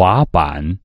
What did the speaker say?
滑板。